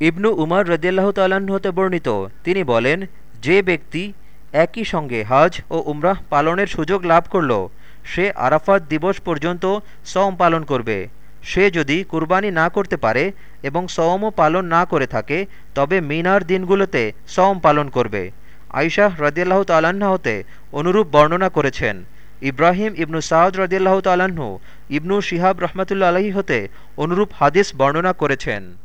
ইবনু উমার রদিয়াল্লাহ তাল্লাহ্ন হতে বর্ণিত। তিনি বলেন, যে ব্যক্তি একই সঙ্গে হাজ ও উমরাহ পালনের সুযোগ লাভ করল, সে আরাফাত দিবস পর্যন্ত সওম পালন করবে। সে যদি কুরবানি না করতে পারে এবং সওমও পালন না করে থাকে, তবে মিনার দিনগুলোতে সওম পালন করবে। আইশাহ রদিয়াল্লাহ তাল্লাহ্ন হতে অনুরূপ বর্ণনা করেছেন। ইব্রাহিম ইবনু সাউদ রদিয়াল্লাহ তাল্লাহ্ন ইবনু শিহাব রহমতুল্লা আলহী হতে অনুরূপ হাদিস বর্ণনা করেছেন।